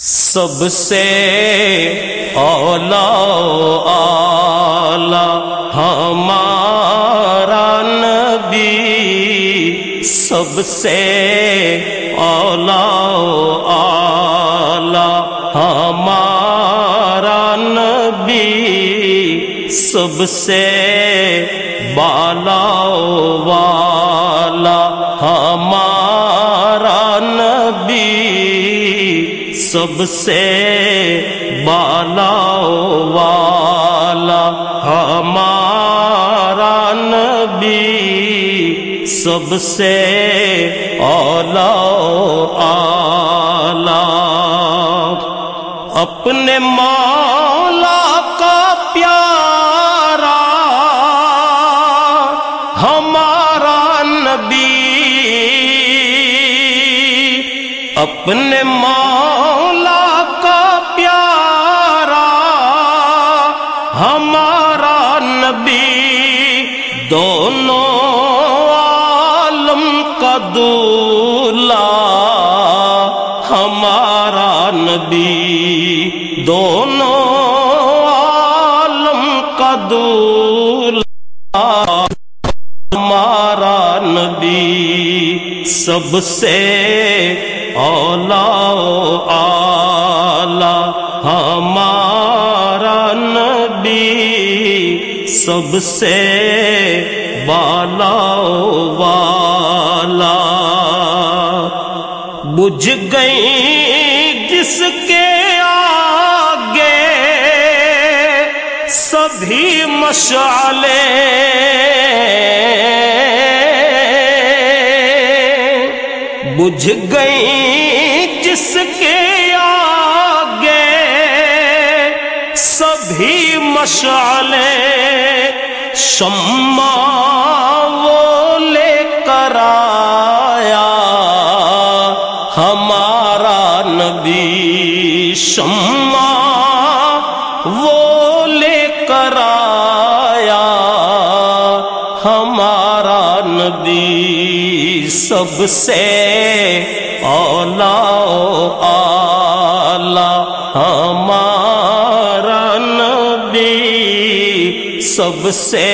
سب سے اولا آلہ ہمارا نبی سب سے اولا آلہ ہمارا نبی سب سے بالا سب سے بالا والا، ہمارا نبی سب سے اولا آلہ اپنے مولا کا پیارا، ہمارا نبی۔ اپنے مولا ہمارا نبی دونوں عالم کا دولا ہمارا نبی دونوں عالم کا دولا ہمارا نبی سب سے اولا آلہ ہمارا سب سے بالا والا۔ بجھ گئی جس کے آگے سبھی مشعلے۔ بجھ گئی جس کے آگے سبھی مشعلے شما وہ لے کر آیا۔ ہمارا نبی شما وہ لے کر آیا۔ ہمارا نبی سب سے اولا آلہ سب سے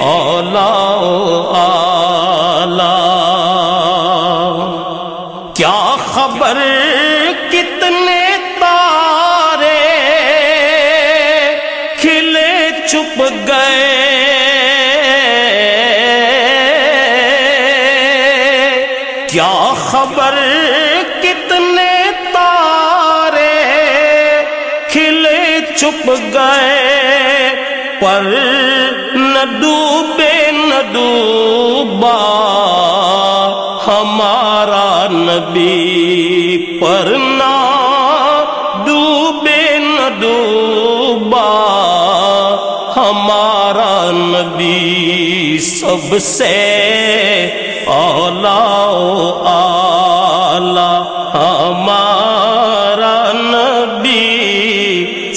اولا آلہ۔ کیا خبر کتنے تارے کھلے چپ گئے؟ کیا خبر کتنے تارے کھلے چپ گئے؟ پر نہ ڈوبے نہ ڈوبا ہمارا نبی پر نہ ڈوبے نہ ڈوبا ہمارا نبی سب سے اولا آلہ ہمارا نبی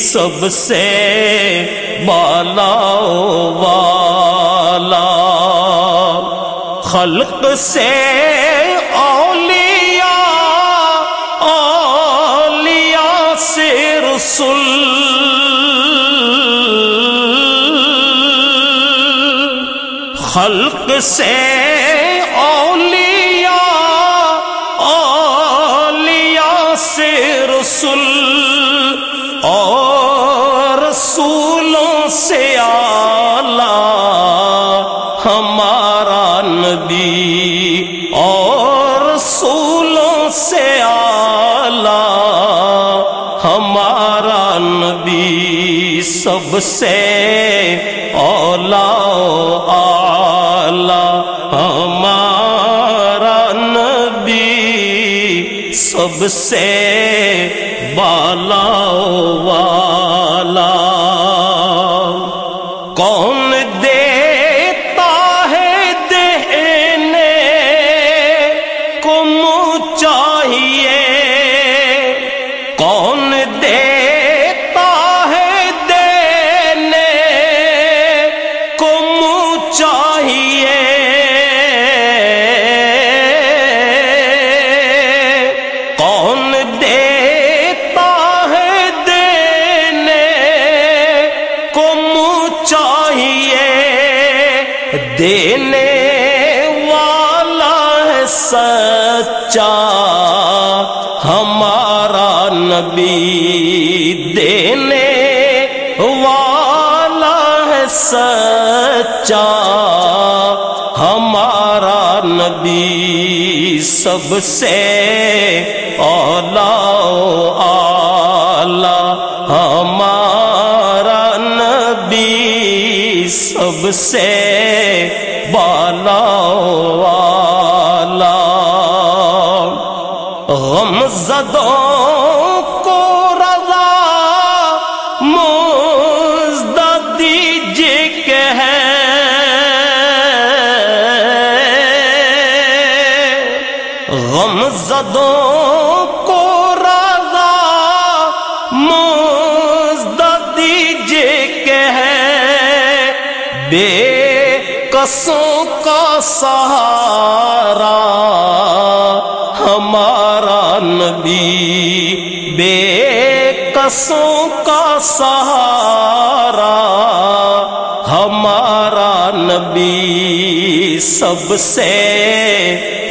سب سے بالا والا۔ خلق سے اولیاء اولیاء سے رسول۔ خلق سے اولیاء اولیاء سے رسول۔ اور سے آلہ ہمارا نبی اور رسولوں سے آلہ ہمارا نبی سب سے اولا آلہ ہمارا نبی سب سے بالا دینے والا ہے سچا، ہمارا نبی دینے والا ہے سچا، ہمارا نبی سب سے اولا آلہ ہمارا نبی سب سے والا غم زدوں کو رضا مزد دیجیے کہ ہے غم زدوں کو رضا مزد دیجیے کہ ہے بے قصوں کا سہارا، ہمارا نبی بے قصوں کا سہارا، ہمارا نبی سب سے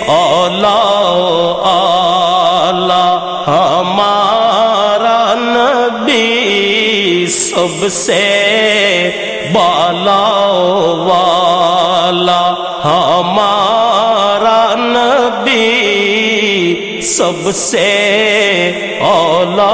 اولا آلہ ہمارا نبی سب سے بالا والا سب سے اولا